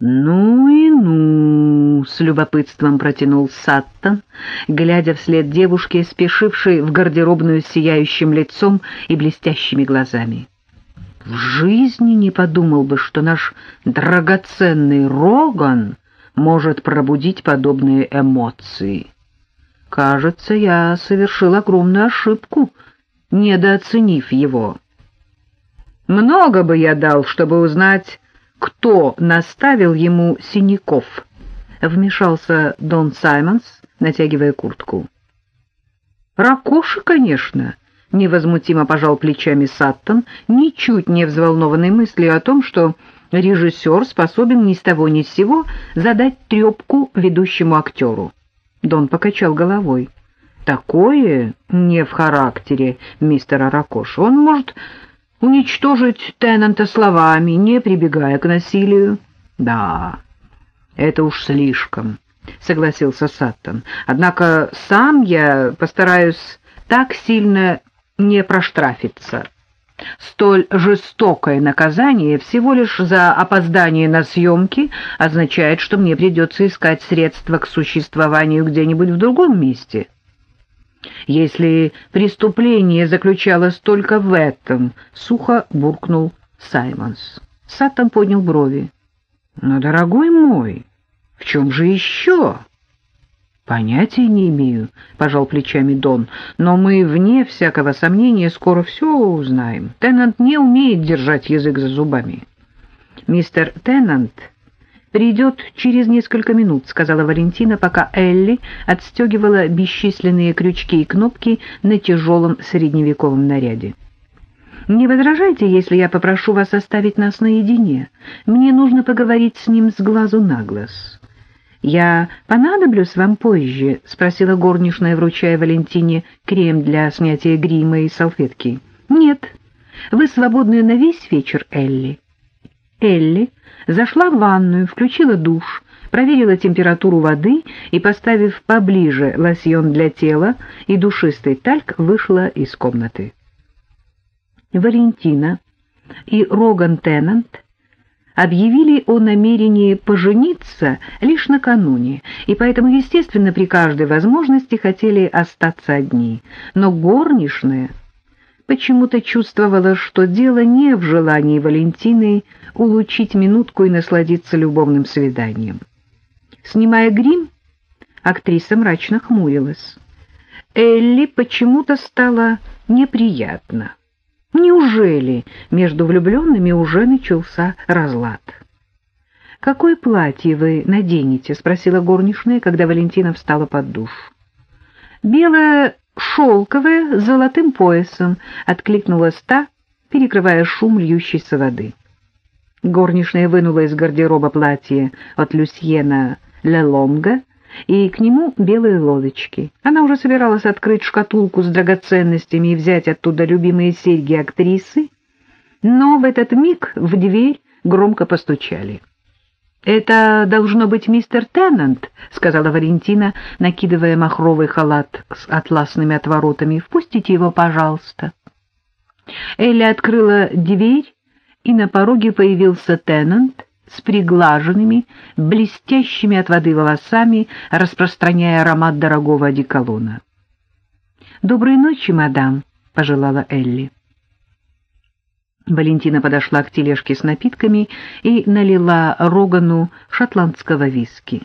«Ну и ну!» — с любопытством протянул Саттон, глядя вслед девушке, спешившей в гардеробную с сияющим лицом и блестящими глазами. «В жизни не подумал бы, что наш драгоценный Роган может пробудить подобные эмоции. Кажется, я совершил огромную ошибку, недооценив его. Много бы я дал, чтобы узнать, кто наставил ему синяков, — вмешался Дон Саймонс, натягивая куртку. — Ракоши, конечно, — невозмутимо пожал плечами Саттон, ничуть не взволнованной мыслью о том, что режиссер способен ни с того ни с сего задать трепку ведущему актеру. Дон покачал головой. «Такое не в характере мистера Ракоша. Он может уничтожить Теннанта словами, не прибегая к насилию. Да, это уж слишком, согласился Саттон. Однако сам я постараюсь так сильно не проштрафиться. Столь жестокое наказание всего лишь за опоздание на съемки означает, что мне придется искать средства к существованию где-нибудь в другом месте. Если преступление заключалось только в этом, сухо буркнул Саймонс. Саттон поднял брови. Но, дорогой мой, в чем же еще? Понятия не имею, пожал плечами Дон, но мы, вне всякого сомнения, скоро все узнаем. Теннант не умеет держать язык за зубами. Мистер Теннант придет через несколько минут», — сказала Валентина, пока Элли отстегивала бесчисленные крючки и кнопки на тяжелом средневековом наряде. «Не возражайте, если я попрошу вас оставить нас наедине. Мне нужно поговорить с ним с глазу на глаз». «Я понадоблюсь вам позже?» — спросила горничная, вручая Валентине крем для снятия грима и салфетки. «Нет, вы свободны на весь вечер, Элли». Элли зашла в ванную, включила душ, проверила температуру воды и, поставив поближе лосьон для тела и душистый тальк, вышла из комнаты. Валентина и Роган Теннант объявили о намерении пожениться лишь накануне, и поэтому, естественно, при каждой возможности хотели остаться одни. Но горничная почему-то чувствовала, что дело не в желании Валентины улучить минутку и насладиться любовным свиданием. Снимая грим, актриса мрачно хмурилась. Элли почему-то стало неприятно. Неужели между влюбленными уже начался разлад? «Какое платье вы наденете?» — спросила горничная, когда Валентина встала под душ. «Белое шелковое с золотым поясом», — откликнулась та, перекрывая шум льющейся воды. Горничная вынула из гардероба платье от Люсьена Лелонга и к нему белые лодочки. Она уже собиралась открыть шкатулку с драгоценностями и взять оттуда любимые серьги актрисы, но в этот миг в дверь громко постучали. «Это должно быть мистер Теннант», — сказала Валентина, накидывая махровый халат с атласными отворотами. «Впустите его, пожалуйста». Элли открыла дверь и на пороге появился Теннант с приглаженными, блестящими от воды волосами, распространяя аромат дорогого одеколона. «Доброй ночи, мадам», — пожелала Элли. Валентина подошла к тележке с напитками и налила Рогану шотландского виски.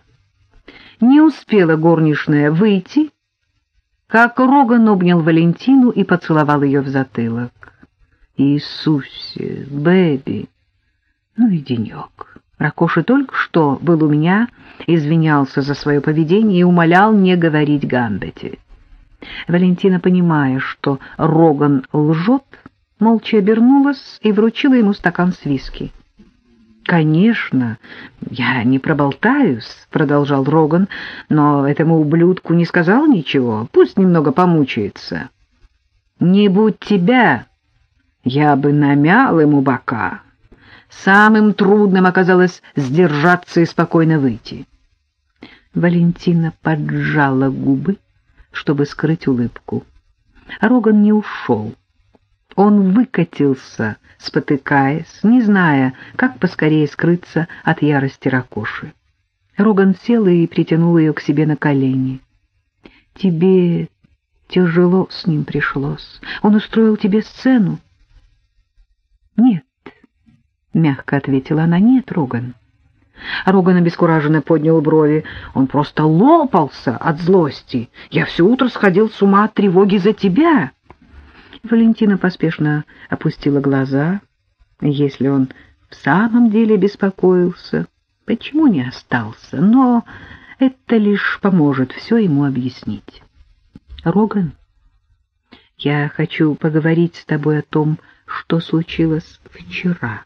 Не успела горничная выйти, как Роган обнял Валентину и поцеловал ее в затылок. Иисусе, Бэби, ну и денек. Ракоши только что был у меня, извинялся за свое поведение и умолял не говорить Гамбете. Валентина, понимая, что Роган лжет, молча обернулась и вручила ему стакан с виски. «Конечно, я не проболтаюсь», — продолжал Роган, «но этому ублюдку не сказал ничего, пусть немного помучается». «Не будь тебя, я бы намял ему бока. Самым трудным оказалось сдержаться и спокойно выйти. Валентина поджала губы, чтобы скрыть улыбку. Роган не ушел. Он выкатился, спотыкаясь, не зная, как поскорее скрыться от ярости Ракоши. Роган сел и притянул ее к себе на колени. «Тебе тяжело с ним пришлось. Он устроил тебе сцену?» «Нет», — мягко ответила она, — «нет, Роган». Роган обескураженно поднял брови. Он просто лопался от злости. Я все утро сходил с ума от тревоги за тебя. Валентина поспешно опустила глаза. Если он в самом деле беспокоился, почему не остался? Но это лишь поможет все ему объяснить. Роган, я хочу поговорить с тобой о том, что случилось вчера.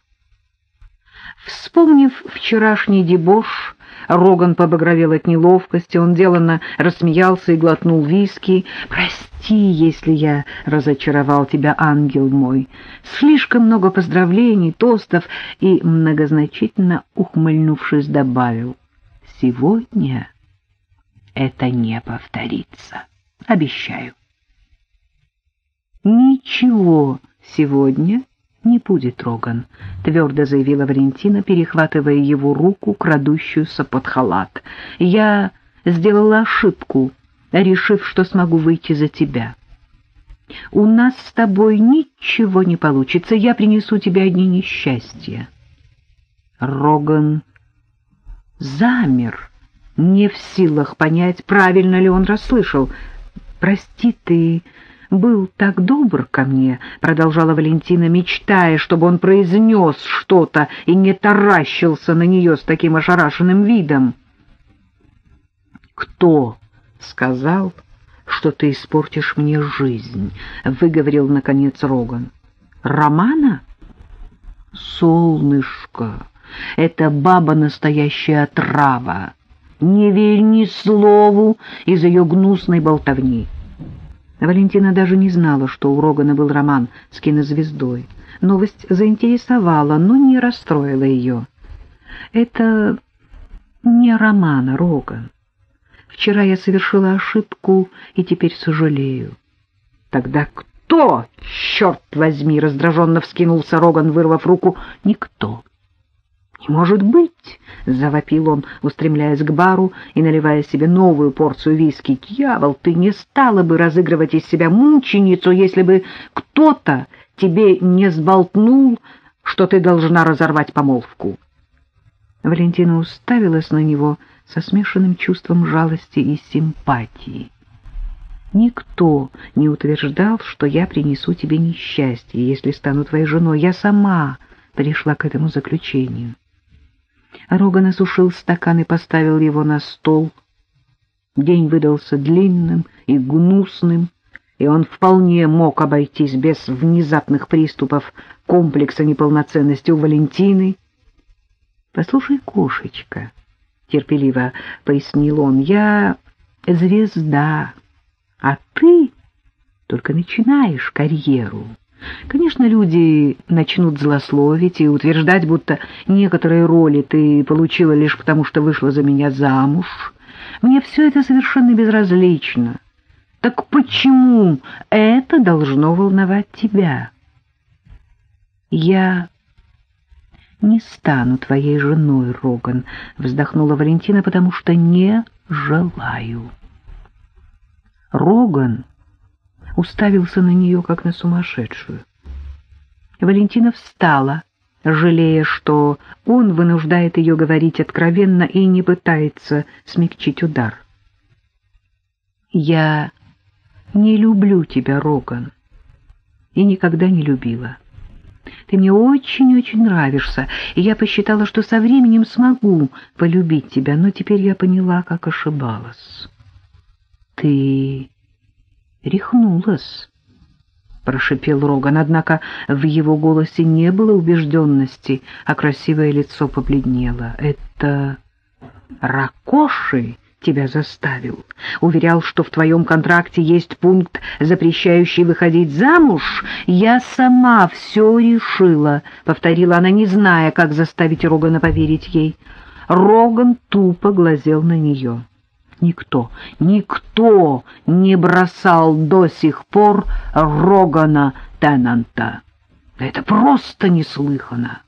Вспомнив вчерашний дебош, Роган побагровел от неловкости, он деланно рассмеялся и глотнул виски. «Прости, если я разочаровал тебя, ангел мой. Слишком много поздравлений, тостов» и, многозначительно ухмыльнувшись, добавил. «Сегодня это не повторится. Обещаю». «Ничего сегодня не будет, Роган», — твердо заявила Валентина, перехватывая его руку, крадущуюся под халат. «Я сделала ошибку, решив, что смогу выйти за тебя. У нас с тобой ничего не получится, я принесу тебе одни несчастья». Роган замер, не в силах понять, правильно ли он расслышал. «Прости, ты был так добр ко мне, — продолжала Валентина, мечтая, чтобы он произнес что-то и не таращился на нее с таким ошарашенным видом. — Кто сказал, что ты испортишь мне жизнь? — выговорил, наконец, Роган. — Романа? — Солнышко, это баба настоящая трава. Не верь ни слову из ее гнусной болтовни. Валентина даже не знала, что у Рогана был роман с кинозвездой. Новость заинтересовала, но не расстроила ее. «Это не роман, Роган. Вчера я совершила ошибку и теперь сожалею». «Тогда кто, черт возьми?» — раздраженно вскинулся Роган, вырвав руку. «Никто». «Не может быть!» — завопил он, устремляясь к бару и наливая себе новую порцию виски. «Дьявол, ты не стала бы разыгрывать из себя мученицу, если бы кто-то тебе не сболтнул, что ты должна разорвать помолвку». Валентина уставилась на него со смешанным чувством жалости и симпатии. «Никто не утверждал, что я принесу тебе несчастье, если стану твоей женой. Я сама пришла к этому заключению». Роган осушил стакан и поставил его на стол. День выдался длинным и гнусным, и он вполне мог обойтись без внезапных приступов комплекса неполноценности у Валентины. «Послушай, кошечка», — терпеливо пояснил он, — «я звезда, а ты только начинаешь карьеру». Конечно, люди начнут злословить и утверждать, будто некоторые роли ты получила лишь потому, что вышла за меня замуж. Мне все это совершенно безразлично. Так почему это должно волновать тебя? Я не стану твоей женой, Роган, вздохнула Валентина, потому что не желаю. Роган уставился на нее, как на сумасшедшую. Валентина встала, жалея, что он вынуждает ее говорить откровенно и не пытается смягчить удар. «Я не люблю тебя, Роган, и никогда не любила. Ты мне очень-очень нравишься, и я посчитала, что со временем смогу полюбить тебя, но теперь я поняла, как ошибалась. Ты рехнулась, — прошипел Роган, однако в его голосе не было убежденности, а красивое лицо побледнело. — Это Ракоши тебя заставил? Уверял, что в твоем контракте есть пункт, запрещающий выходить замуж? Я сама все решила, — повторила она, не зная, как заставить Рогана поверить ей. Роган тупо глазел на нее. Никто, никто не бросал до сих пор Рогана Теннанта. Это просто неслыханно.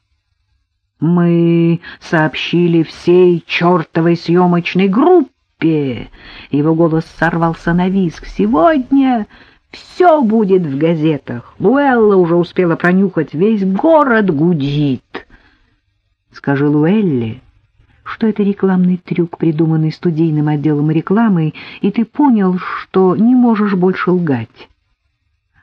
Мы сообщили всей чертовой съемочной группе. Его голос сорвался на визг. Сегодня все будет в газетах. Луэлла уже успела пронюхать, весь город гудит. Скажи Луэлле, что это рекламный трюк, придуманный студийным отделом рекламы, и ты понял, что не можешь больше лгать.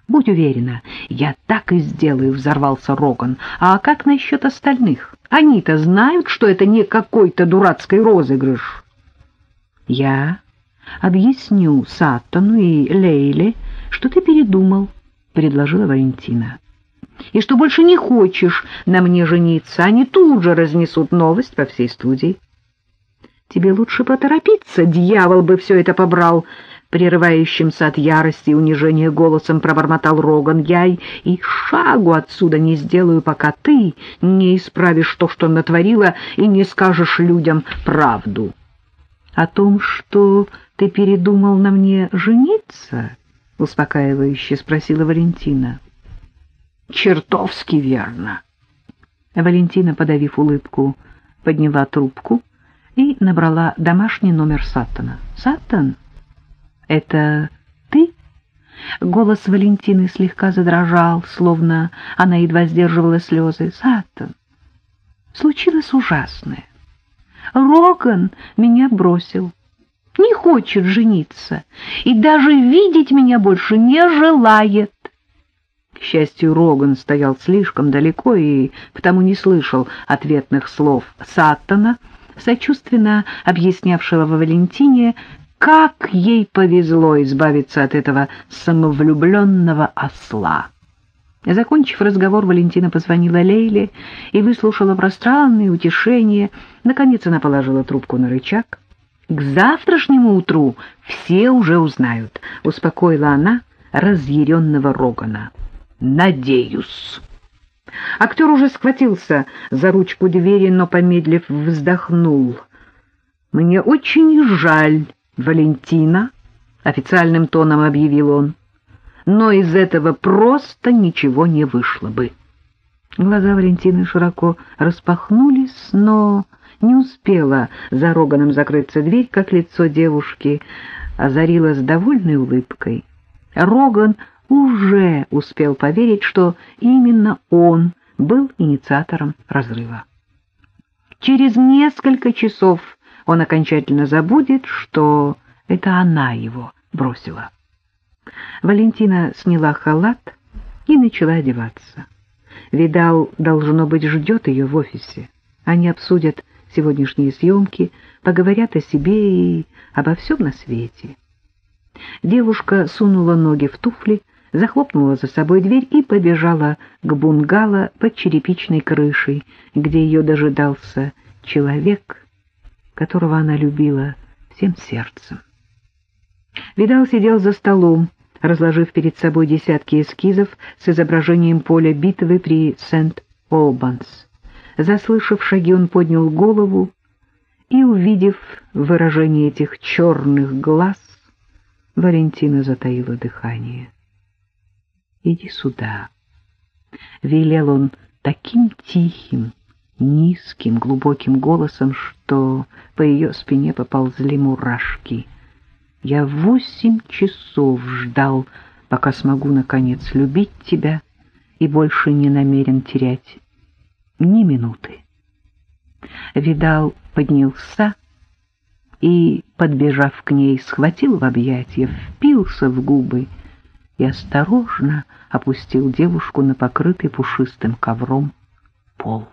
Будь уверена, я так и сделаю, — взорвался Роган. А как насчет остальных? Они-то знают, что это не какой-то дурацкий розыгрыш. Я объясню Саттону и Лейле, что ты передумал, — предложила Валентина. И что больше не хочешь на мне жениться, они тут же разнесут новость по всей студии. Тебе лучше поторопиться, дьявол бы все это побрал, — прерывающимся от ярости и унижения голосом пробормотал Роган. Я и шагу отсюда не сделаю, пока ты не исправишь то, что натворила, и не скажешь людям правду. О том, что ты передумал на мне жениться? — успокаивающе спросила Валентина. Чертовски верно. Валентина, подавив улыбку, подняла трубку и набрала домашний номер Саттона. «Саттон, это ты?» Голос Валентины слегка задрожал, словно она едва сдерживала слезы. «Саттон, случилось ужасное. Роган меня бросил, не хочет жениться и даже видеть меня больше не желает. К счастью, Роган стоял слишком далеко и потому не слышал ответных слов Саттона, сочувственно объяснявшего Валентине, как ей повезло избавиться от этого самовлюбленного осла. Закончив разговор, Валентина позвонила Лейле и выслушала пространные утешения. Наконец она положила трубку на рычаг. «К завтрашнему утру все уже узнают», — успокоила она разъяренного Рогана. «Надеюсь». Актер уже схватился за ручку двери, но, помедлив, вздохнул. «Мне очень жаль, Валентина», — официальным тоном объявил он, «но из этого просто ничего не вышло бы». Глаза Валентины широко распахнулись, но не успела за Роганом закрыться дверь, как лицо девушки озарилось довольной улыбкой. Роган уже успел поверить, что именно он был инициатором разрыва. Через несколько часов он окончательно забудет, что это она его бросила. Валентина сняла халат и начала одеваться. Видал, должно быть, ждет ее в офисе. Они обсудят сегодняшние съемки, поговорят о себе и обо всем на свете. Девушка сунула ноги в туфли, захлопнула за собой дверь и побежала к бунгало под черепичной крышей, где ее дожидался человек, которого она любила всем сердцем. Видал сидел за столом, разложив перед собой десятки эскизов с изображением поля битвы при Сент-Олбанс. Заслышав шаги, он поднял голову и, увидев выражение этих черных глаз, Валентина затаила дыхание. «Иди сюда», — велел он таким тихим, низким, глубоким голосом, что по ее спине поползли мурашки. «Я восемь часов ждал, пока смогу, наконец, любить тебя и больше не намерен терять ни минуты». Видал поднялся и, подбежав к ней, схватил в объятия, впился в губы и осторожно опустил девушку на покрытый пушистым ковром пол.